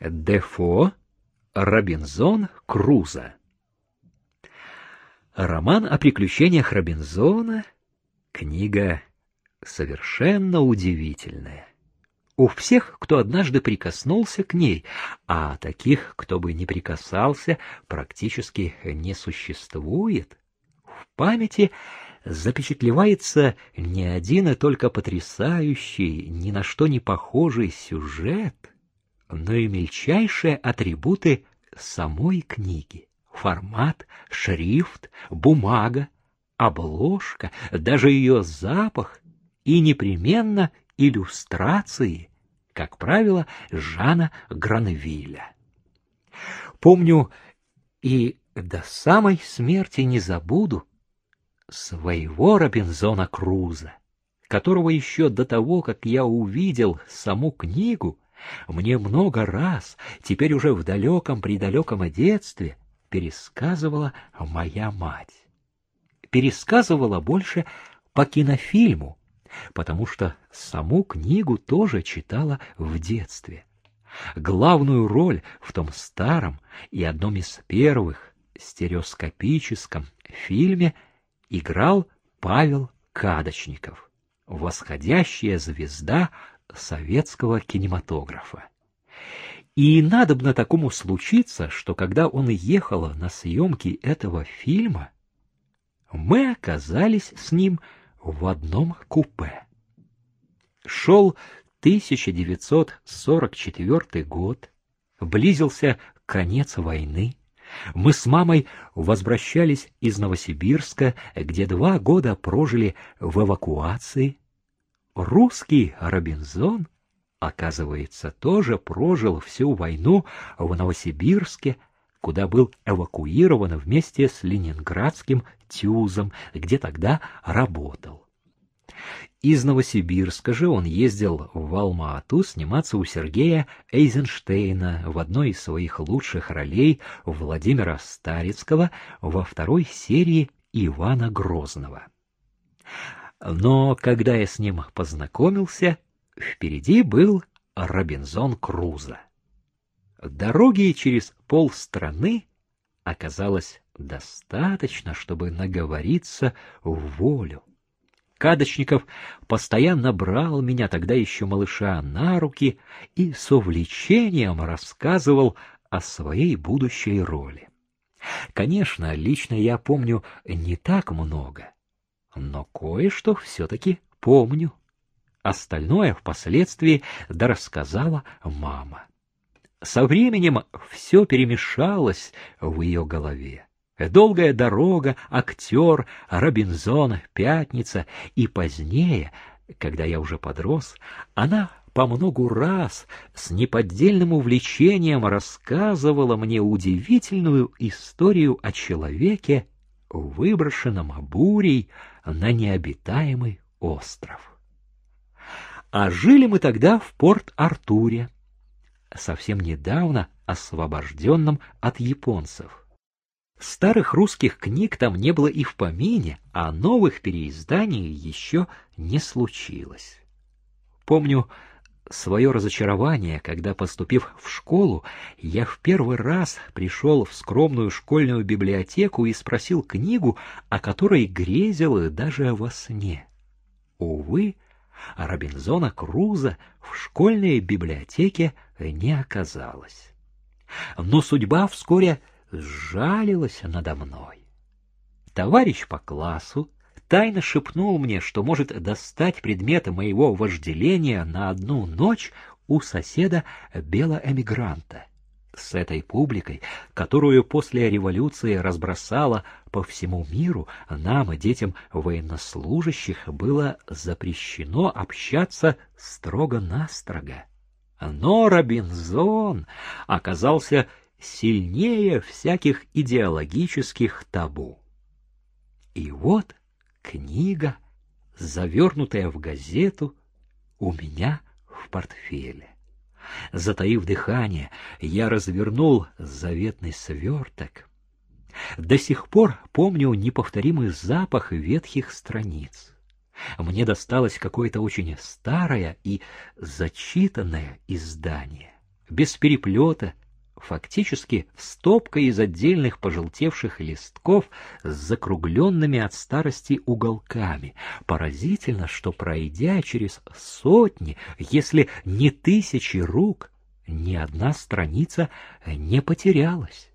Дефо Робинзон Крузо. Роман о приключениях Робинзона — книга совершенно удивительная. У всех, кто однажды прикоснулся к ней, а таких, кто бы не прикасался, практически не существует, в памяти запечатлевается не один и только потрясающий, ни на что не похожий сюжет, но и мельчайшие атрибуты самой книги. Формат, шрифт, бумага, обложка, даже ее запах и непременно иллюстрации, как правило, Жана Гранвиля. Помню и до самой смерти не забуду своего Робинзона Круза, которого еще до того, как я увидел саму книгу, мне много раз, теперь уже в далеком-предалеком детстве, пересказывала моя мать. Пересказывала больше по кинофильму, потому что саму книгу тоже читала в детстве. Главную роль в том старом и одном из первых стереоскопическом фильме играл Павел Кадочников, восходящая звезда советского кинематографа. И надобно такому случиться, что когда он ехал на съемки этого фильма, мы оказались с ним в одном купе. Шел 1944 год, близился конец войны. Мы с мамой возвращались из Новосибирска, где два года прожили в эвакуации. Русский Робинзон, оказывается, тоже прожил всю войну в Новосибирске, куда был эвакуирован вместе с ленинградским Тюзом, где тогда работал. Из Новосибирска же он ездил в Алма-Ату сниматься у Сергея Эйзенштейна в одной из своих лучших ролей Владимира Старицкого во второй серии Ивана Грозного. Но когда я с ним познакомился, впереди был Робинзон Крузо. Дороги через полстраны оказалось достаточно, чтобы наговориться в волю. Кадочников постоянно брал меня, тогда еще малыша, на руки и с увлечением рассказывал о своей будущей роли. Конечно, лично я помню не так много, но кое-что все-таки помню. Остальное впоследствии дорассказала мама. Со временем все перемешалось в ее голове. Долгая дорога, актер, Робинзон, Пятница и позднее, когда я уже подрос, она по многу раз с неподдельным увлечением рассказывала мне удивительную историю о человеке, выброшенном бурей на необитаемый остров. А жили мы тогда в Порт-Артуре, совсем недавно освобожденном от японцев. Старых русских книг там не было и в помине, а новых переизданий еще не случилось. Помню, свое разочарование, когда, поступив в школу, я в первый раз пришел в скромную школьную библиотеку и спросил книгу, о которой грезил даже во сне. Увы, Робинзона Круза в школьной библиотеке не оказалось. Но судьба вскоре сжалилась надо мной. Товарищ по классу тайно шепнул мне, что может достать предметы моего вожделения на одну ночь у соседа белоэмигранта. С этой публикой, которую после революции разбросала по всему миру, нам, детям военнослужащих, было запрещено общаться строго-настрого. Но Робинзон оказался сильнее всяких идеологических табу. И вот Книга, завернутая в газету, у меня в портфеле. Затаив дыхание, я развернул заветный сверток. До сих пор помню неповторимый запах ветхих страниц. Мне досталось какое-то очень старое и зачитанное издание. без переплета, фактически стопка из отдельных пожелтевших листков с закругленными от старости уголками. Поразительно, что пройдя через сотни, если не тысячи рук, ни одна страница не потерялась.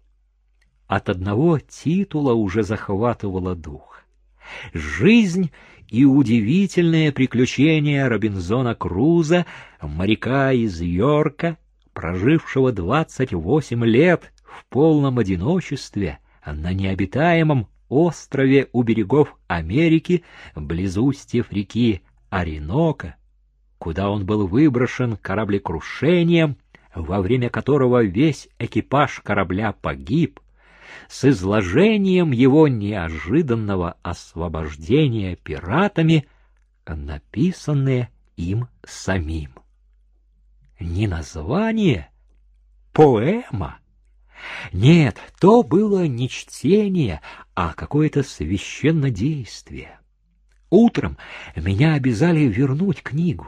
От одного титула уже захватывала дух. Жизнь и удивительные приключения Робинзона Круза, моряка из Йорка, прожившего двадцать восемь лет в полном одиночестве на необитаемом острове у берегов Америки, близ устьев реки Оренока, куда он был выброшен кораблекрушением, во время которого весь экипаж корабля погиб, с изложением его неожиданного освобождения пиратами, написанные им самим. Не название, поэма. Нет, то было не чтение, а какое-то священнодействие. Утром меня обязали вернуть книгу,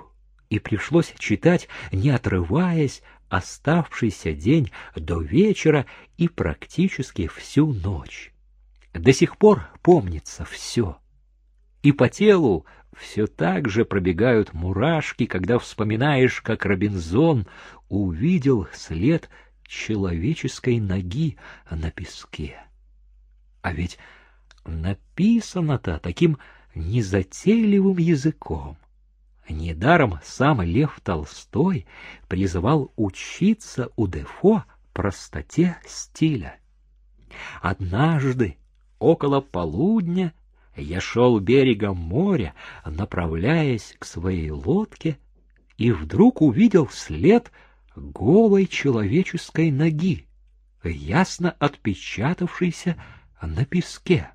и пришлось читать, не отрываясь, оставшийся день до вечера и практически всю ночь. До сих пор помнится все. И по телу все так же пробегают мурашки, когда вспоминаешь, как Робинзон увидел след человеческой ноги на песке. А ведь написано-то таким незатейливым языком. Недаром сам Лев Толстой призывал учиться у Дефо простоте стиля. Однажды, около полудня, я шел берегом моря, направляясь к своей лодке, и вдруг увидел след голой человеческой ноги, ясно отпечатавшийся на песке.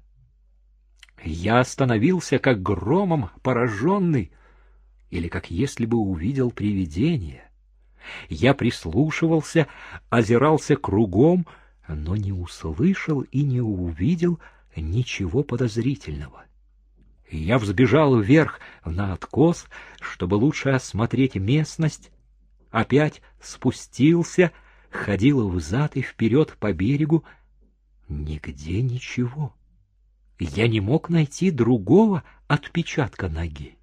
Я остановился, как громом пораженный, или как если бы увидел привидение. Я прислушивался, озирался кругом, но не услышал и не увидел ничего подозрительного. Я взбежал вверх на откос, чтобы лучше осмотреть местность, опять спустился, ходил взад и вперед по берегу. Нигде ничего. Я не мог найти другого отпечатка ноги.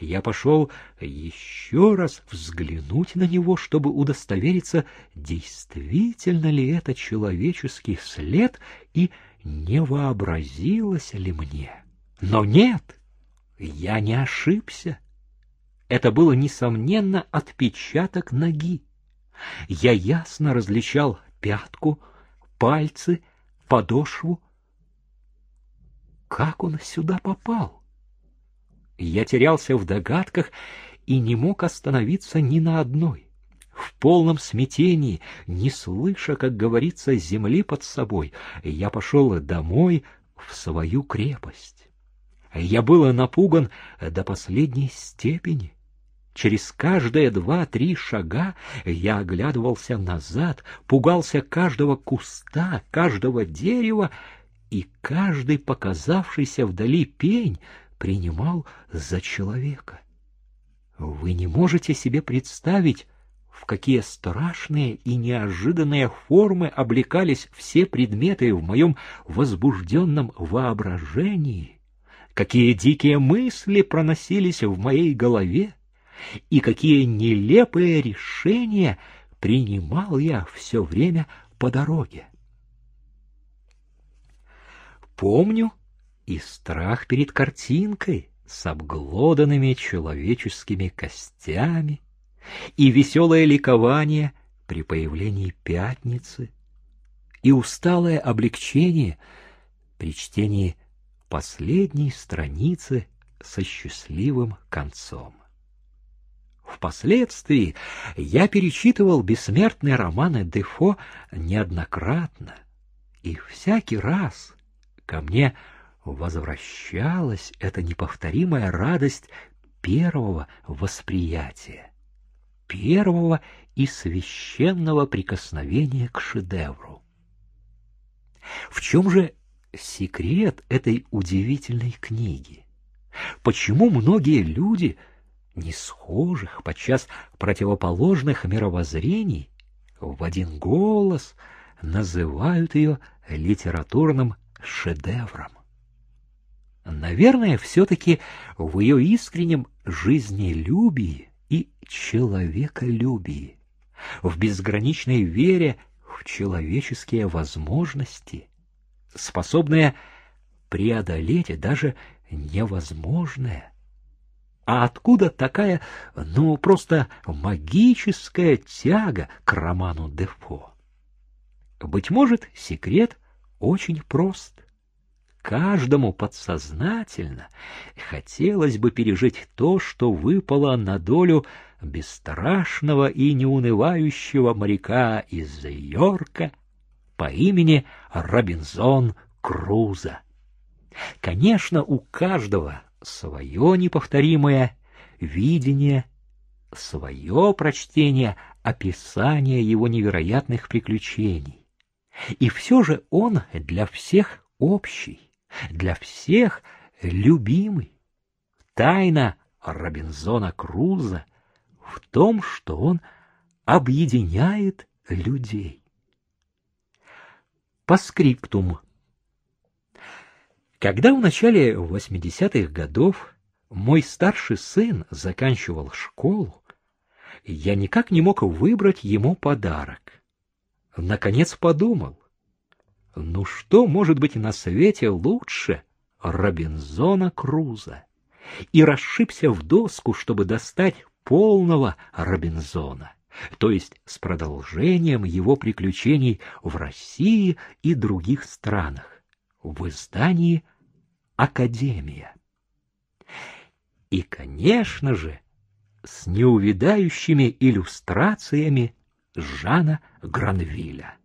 Я пошел еще раз взглянуть на него, чтобы удостовериться, действительно ли это человеческий след и не вообразилось ли мне. Но нет, я не ошибся. Это было, несомненно, отпечаток ноги. Я ясно различал пятку, пальцы, подошву. Как он сюда попал? Я терялся в догадках и не мог остановиться ни на одной. В полном смятении, не слыша, как говорится, земли под собой, я пошел домой в свою крепость. Я был напуган до последней степени. Через каждые два-три шага я оглядывался назад, пугался каждого куста, каждого дерева, и каждый показавшийся вдали пень принимал за человека. Вы не можете себе представить, в какие страшные и неожиданные формы облекались все предметы в моем возбужденном воображении, какие дикие мысли проносились в моей голове, и какие нелепые решения принимал я все время по дороге. Помню, и страх перед картинкой с обглоданными человеческими костями, и веселое ликование при появлении пятницы, и усталое облегчение при чтении последней страницы со счастливым концом. Впоследствии я перечитывал бессмертные романы Дефо неоднократно, и всякий раз ко мне возвращалась эта неповторимая радость первого восприятия, первого и священного прикосновения к шедевру. В чем же секрет этой удивительной книги? Почему многие люди не схожих, подчас противоположных мировоззрений, в один голос называют ее литературным шедевром. Наверное, все-таки в ее искреннем жизнелюбии и человеколюбии, в безграничной вере в человеческие возможности, способные преодолеть даже невозможное. А откуда такая, ну, просто магическая тяга к роману Дефо? Быть может, секрет очень прост. Каждому подсознательно хотелось бы пережить то, что выпало на долю бесстрашного и неунывающего моряка из Йорка по имени Робинзон Круза. Конечно, у каждого свое неповторимое видение, свое прочтение, описание его невероятных приключений. И все же он для всех общий для всех любимый. Тайна Робинзона Круза в том, что он объединяет людей. По скриптум. Когда в начале 80-х годов мой старший сын заканчивал школу, я никак не мог выбрать ему подарок. Наконец подумал, ну что может быть на свете лучше Робинзона Круза? И расшибся в доску, чтобы достать полного Робинзона, то есть с продолжением его приключений в России и других странах, в издании «Академия». И, конечно же, с неувидающими иллюстрациями Жана Гранвиля.